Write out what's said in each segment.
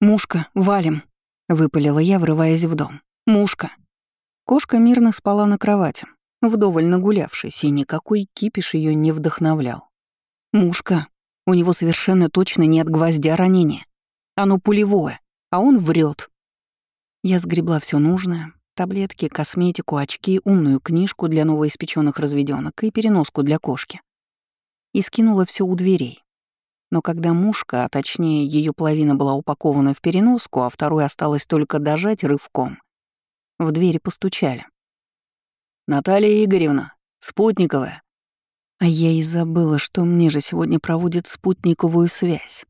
«Мушка, валим!» — выпалила я, врываясь в дом. «Мушка!» Кошка мирно спала на кровати, вдоволь нагулявшись, и никакой кипиш ее не вдохновлял. «Мушка! У него совершенно точно нет гвоздя ранения. Оно пулевое, а он врет. Я сгребла все нужное, таблетки, косметику, очки, умную книжку для новоиспеченных разведенок и переноску для кошки. И скинула все у дверей. Но когда мушка, а точнее ее половина была упакована в переноску, а вторую осталось только дожать рывком, в двери постучали. «Наталья Игоревна, спутниковая». А я и забыла, что мне же сегодня проводит спутниковую связь.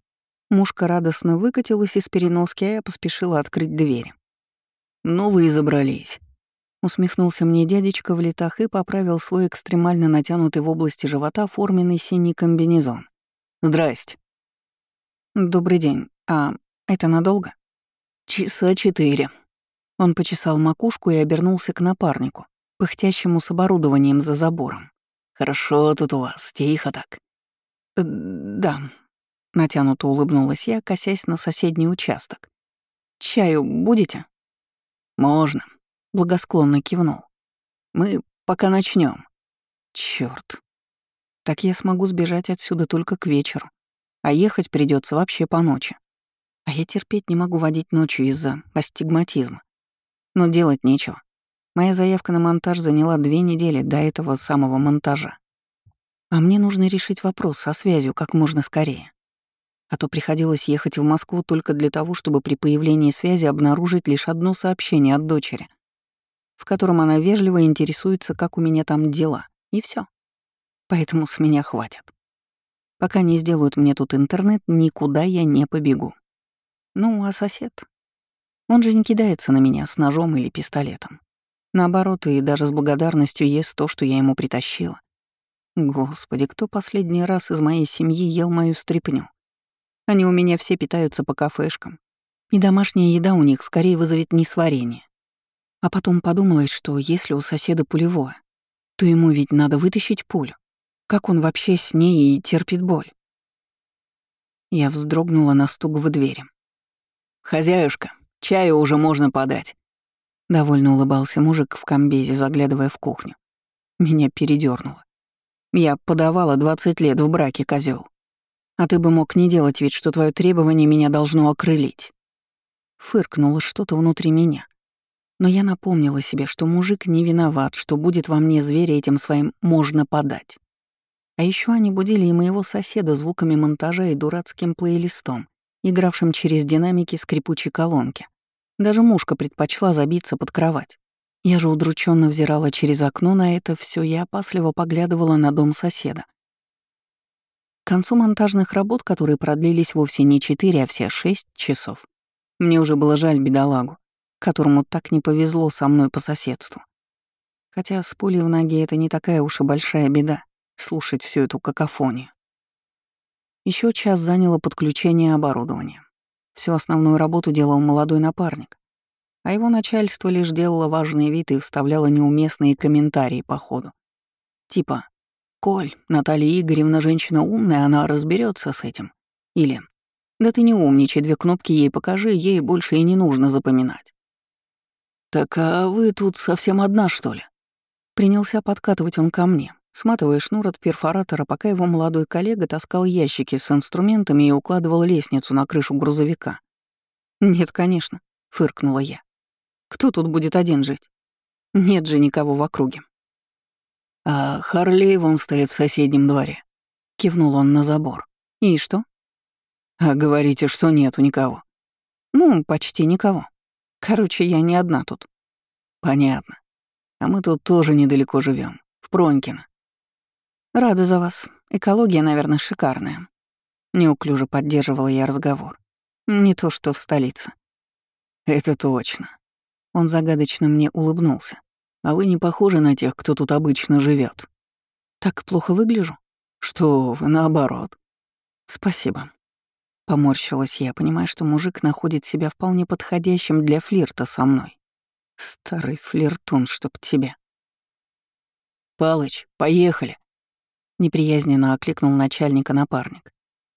Мушка радостно выкатилась из переноски, а я поспешила открыть дверь. «Ну вы и забрались», — усмехнулся мне дядечка в летах и поправил свой экстремально натянутый в области живота форменный синий комбинезон. «Здрасте». «Добрый день. А это надолго?» «Часа четыре». Он почесал макушку и обернулся к напарнику, пыхтящему с оборудованием за забором. «Хорошо тут у вас, тихо так». «Э, «Да», — натянуто улыбнулась я, косясь на соседний участок. «Чаю будете?» «Можно», — благосклонно кивнул. «Мы пока начнем. Черт. Так я смогу сбежать отсюда только к вечеру, а ехать придется вообще по ночи. А я терпеть не могу водить ночью из-за астигматизма. Но делать нечего. Моя заявка на монтаж заняла две недели до этого самого монтажа. А мне нужно решить вопрос со связью как можно скорее а то приходилось ехать в Москву только для того, чтобы при появлении связи обнаружить лишь одно сообщение от дочери, в котором она вежливо интересуется, как у меня там дела, и все. Поэтому с меня хватит. Пока не сделают мне тут интернет, никуда я не побегу. Ну, а сосед? Он же не кидается на меня с ножом или пистолетом. Наоборот, и даже с благодарностью ест то, что я ему притащила. Господи, кто последний раз из моей семьи ел мою стряпню? Они у меня все питаются по кафешкам. И домашняя еда у них скорее вызовет несварение. А потом подумалось, что если у соседа пулевое, то ему ведь надо вытащить пулю. Как он вообще с ней и терпит боль? Я вздрогнула на стук в двери. «Хозяюшка, чаю уже можно подать», — довольно улыбался мужик в комбезе, заглядывая в кухню. Меня передернуло. Я подавала 20 лет в браке, козел. А ты бы мог не делать вид, что твое требование меня должно окрылить. Фыркнуло что-то внутри меня. Но я напомнила себе, что мужик не виноват, что будет во мне зверя этим своим «можно подать». А еще они будили и моего соседа звуками монтажа и дурацким плейлистом, игравшим через динамики скрипучей колонки. Даже мушка предпочла забиться под кровать. Я же удрученно взирала через окно на это все и опасливо поглядывала на дом соседа, к концу монтажных работ, которые продлились вовсе не 4, а все 6 часов, мне уже было жаль бедолагу, которому так не повезло со мной по соседству. Хотя с пулей в ноге это не такая уж и большая беда — слушать всю эту какофонию. Еще час заняло подключение оборудования. Всю основную работу делал молодой напарник, а его начальство лишь делало важный вид и вставляло неуместные комментарии по ходу. Типа «Коль, Наталья Игоревна женщина умная, она разберется с этим». Или «Да ты не умничай, две кнопки ей покажи, ей больше и не нужно запоминать». «Так а вы тут совсем одна, что ли?» Принялся подкатывать он ко мне, сматывая шнур от перфоратора, пока его молодой коллега таскал ящики с инструментами и укладывал лестницу на крышу грузовика. «Нет, конечно», — фыркнула я. «Кто тут будет один жить? Нет же никого в округе». «А Харлей вон стоит в соседнем дворе», — кивнул он на забор. «И что?» «А говорите, что нету никого». «Ну, почти никого. Короче, я не одна тут». «Понятно. А мы тут тоже недалеко живем, в Пронькино». «Рада за вас. Экология, наверное, шикарная». Неуклюже поддерживала я разговор. Не то что в столице. «Это точно». Он загадочно мне улыбнулся. А вы не похожи на тех, кто тут обычно живет. Так плохо выгляжу? Что вы, наоборот. Спасибо. Поморщилась я, понимая, что мужик находит себя вполне подходящим для флирта со мной. Старый флиртун, чтоб тебя. «Палыч, поехали!» Неприязненно окликнул начальника напарник.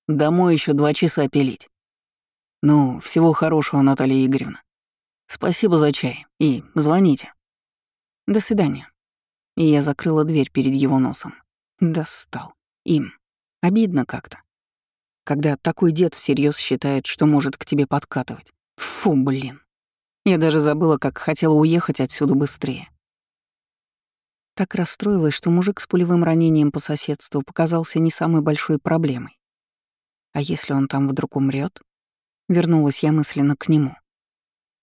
«Домой еще два часа пилить». Ну, всего хорошего, Наталья Игоревна. Спасибо за чай. И звоните. До свидания. И я закрыла дверь перед его носом. Достал. Им. Обидно как-то. Когда такой дед всерьез считает, что может к тебе подкатывать. Фу, блин. Я даже забыла, как хотела уехать отсюда быстрее. Так расстроилась, что мужик с пулевым ранением по соседству показался не самой большой проблемой. А если он там вдруг умрет? Вернулась я мысленно к нему.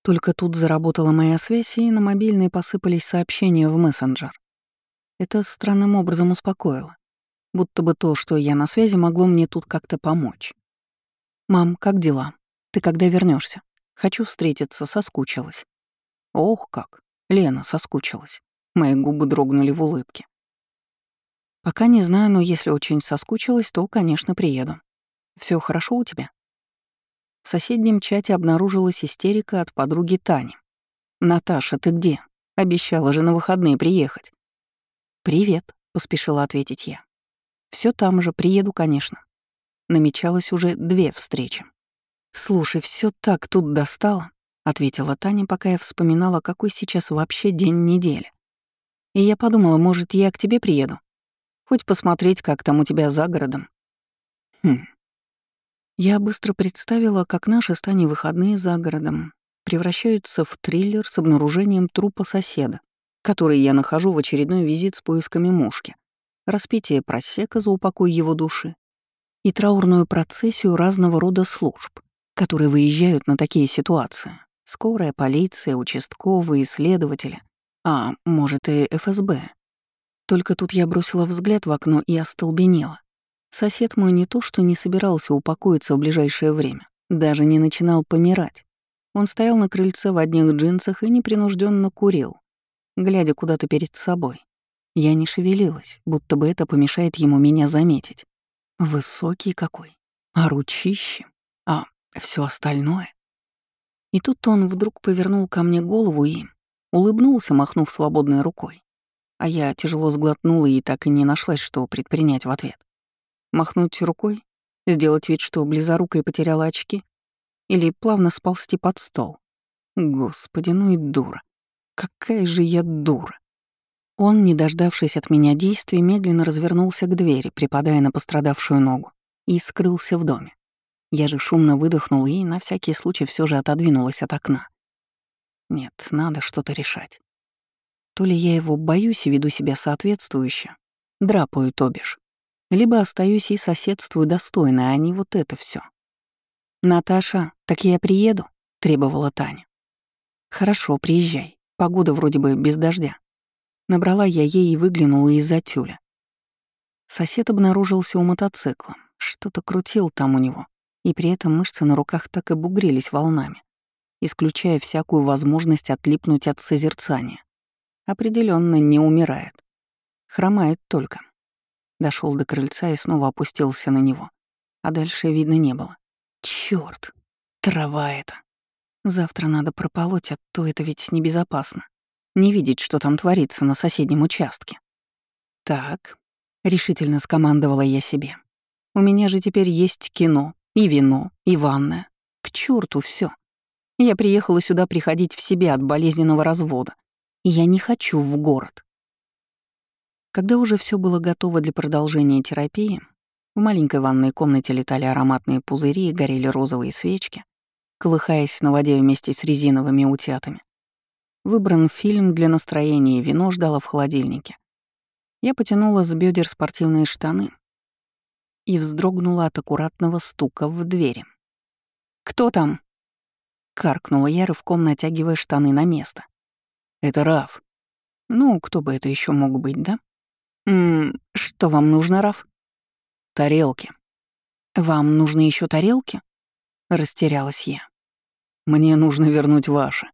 Только тут заработала моя связь, и на мобильный посыпались сообщения в мессенджер. Это странным образом успокоило. Будто бы то, что я на связи, могло мне тут как-то помочь. «Мам, как дела? Ты когда вернешься? Хочу встретиться, соскучилась». «Ох как!» Лена соскучилась. Мои губы дрогнули в улыбке. «Пока не знаю, но если очень соскучилась, то, конечно, приеду. Все хорошо у тебя?» В соседнем чате обнаружилась истерика от подруги Тани. «Наташа, ты где? Обещала же на выходные приехать». «Привет», — поспешила ответить я. Все там же, приеду, конечно». Намечалось уже две встречи. «Слушай, все так тут достало», — ответила Таня, пока я вспоминала, какой сейчас вообще день недели. И я подумала, может, я к тебе приеду? Хоть посмотреть, как там у тебя за городом. Хм. Я быстро представила, как наши с Таней выходные за городом превращаются в триллер с обнаружением трупа соседа, который я нахожу в очередной визит с поисками мушки, распитие просека за упокой его души и траурную процессию разного рода служб, которые выезжают на такие ситуации. Скорая, полиция, участковые, следователи. А, может, и ФСБ. Только тут я бросила взгляд в окно и остолбенела. Сосед мой не то, что не собирался упокоиться в ближайшее время, даже не начинал помирать. Он стоял на крыльце в одних джинсах и непринужденно курил, глядя куда-то перед собой. Я не шевелилась, будто бы это помешает ему меня заметить. Высокий какой, а ручище, а все остальное. И тут он вдруг повернул ко мне голову и Улыбнулся, махнув свободной рукой. А я тяжело сглотнула и так и не нашлась, что предпринять в ответ. Махнуть рукой? Сделать вид, что близорукой потеряла очки? Или плавно сползти под стол? Господи, ну и дура. Какая же я дура. Он, не дождавшись от меня действий, медленно развернулся к двери, припадая на пострадавшую ногу, и скрылся в доме. Я же шумно выдохнула и на всякий случай все же отодвинулась от окна. Нет, надо что-то решать. То ли я его боюсь и веду себя соответствующе, драпаю, то бишь, либо остаюсь и соседствую достойно, а не вот это все. «Наташа, так я приеду?» — требовала Таня. «Хорошо, приезжай. Погода вроде бы без дождя». Набрала я ей и выглянула из-за тюля. Сосед обнаружился у мотоцикла. Что-то крутил там у него, и при этом мышцы на руках так и бугрились волнами исключая всякую возможность отлипнуть от созерцания. Определенно не умирает. Хромает только. Дошел до крыльца и снова опустился на него. А дальше видно не было. Черт, трава это. Завтра надо прополоть, а то это ведь небезопасно. Не видеть, что там творится на соседнем участке. Так, решительно скомандовала я себе. У меня же теперь есть кино, и вино, и ванная. К черту все. Я приехала сюда приходить в себя от болезненного развода. И я не хочу в город. Когда уже все было готово для продолжения терапии, в маленькой ванной комнате летали ароматные пузыри и горели розовые свечки, колыхаясь на воде вместе с резиновыми утятами. Выбран фильм для настроения, и вино ждало в холодильнике. Я потянула с бедер спортивные штаны и вздрогнула от аккуратного стука в двери. «Кто там?» Каркнула я, рывком натягивая штаны на место. «Это Раф». «Ну, кто бы это еще мог быть, да?» «Ммм, что вам нужно, Раф?» «Тарелки». «Вам нужны еще тарелки?» Растерялась я. «Мне нужно вернуть ваши».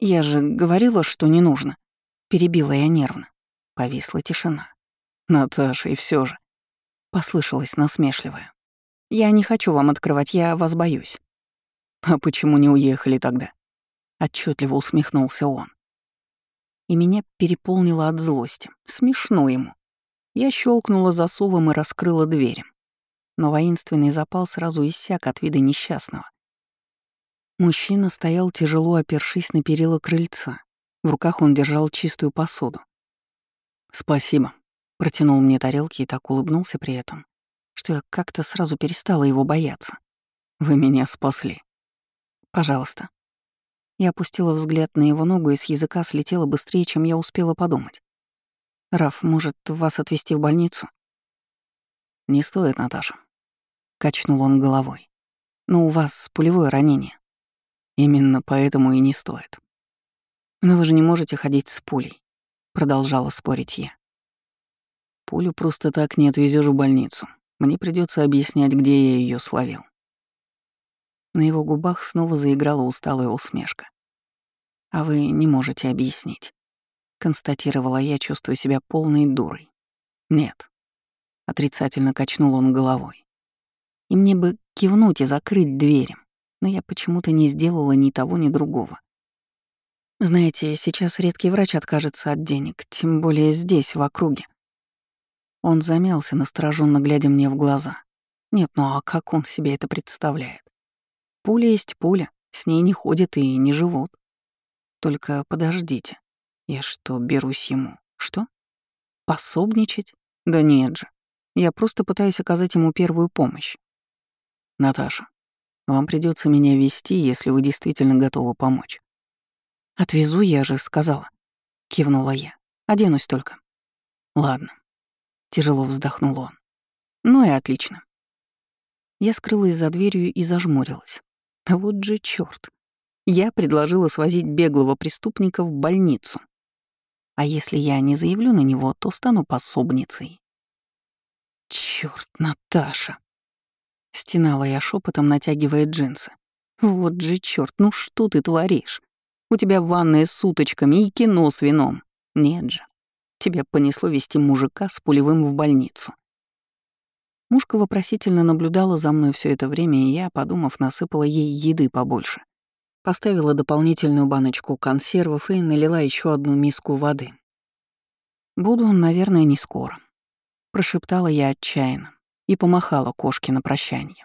«Я же говорила, что не нужно». Перебила я нервно. Повисла тишина. «Наташа, и все же». Послышалось насмешливое. «Я не хочу вам открывать, я вас боюсь». «А почему не уехали тогда?» Отчетливо усмехнулся он. И меня переполнило от злости. Смешно ему. Я щелкнула засовом и раскрыла дверь. Но воинственный запал сразу иссяк от вида несчастного. Мужчина стоял тяжело опершись на перила крыльца. В руках он держал чистую посуду. «Спасибо», — протянул мне тарелки и так улыбнулся при этом, что я как-то сразу перестала его бояться. «Вы меня спасли». «Пожалуйста». Я опустила взгляд на его ногу и с языка слетела быстрее, чем я успела подумать. «Раф, может, вас отвезти в больницу?» «Не стоит, Наташа», — качнул он головой. «Но у вас пулевое ранение. Именно поэтому и не стоит. Но вы же не можете ходить с пулей, продолжала спорить я. Пулю просто так не отвезешь в больницу. Мне придется объяснять, где я ее словил. На его губах снова заиграла усталая усмешка. «А вы не можете объяснить», — констатировала я, чувствуя себя полной дурой. «Нет». Отрицательно качнул он головой. И мне бы кивнуть и закрыть двери, но я почему-то не сделала ни того, ни другого. Знаете, сейчас редкий врач откажется от денег, тем более здесь, в округе. Он замялся, настороженно глядя мне в глаза. Нет, ну а как он себе это представляет? Пуля есть пуля, с ней не ходят и не живут. Только подождите, я что, берусь ему? Что? Пособничать? Да нет же. Я просто пытаюсь оказать ему первую помощь. Наташа, вам придется меня вести, если вы действительно готовы помочь. Отвезу, я же сказала. Кивнула я. Оденусь только. Ладно. Тяжело вздохнул он. Ну и отлично. Я скрылась за дверью и зажмурилась. Вот же чёрт. Я предложила свозить беглого преступника в больницу. А если я не заявлю на него, то стану пособницей. Чёрт, Наташа. Стенала я шепотом, натягивая джинсы. «Вот же черт, ну что ты творишь? У тебя ванная с уточками и кино с вином. Нет же. Тебя понесло вести мужика с пулевым в больницу». Мушка вопросительно наблюдала за мной все это время, и я, подумав, насыпала ей еды побольше. Поставила дополнительную баночку консервов и налила еще одну миску воды. «Буду, наверное, не скоро», — прошептала я отчаянно и помахала кошке на прощание.